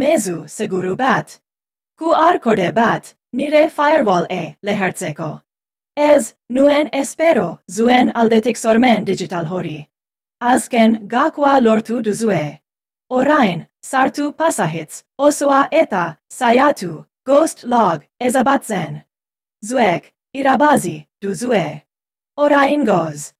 mezu seguru bat. Ku code bat, nire firewall e lehertzeko. Ez, nuen espero zuen aldetik sormen digital hori. Azken gakua lortu duzue. Orain, sartu pasahitz, osoa eta saiatu, ghost log ezabatzen. Zuek, irabazi, duzue. Orain goz.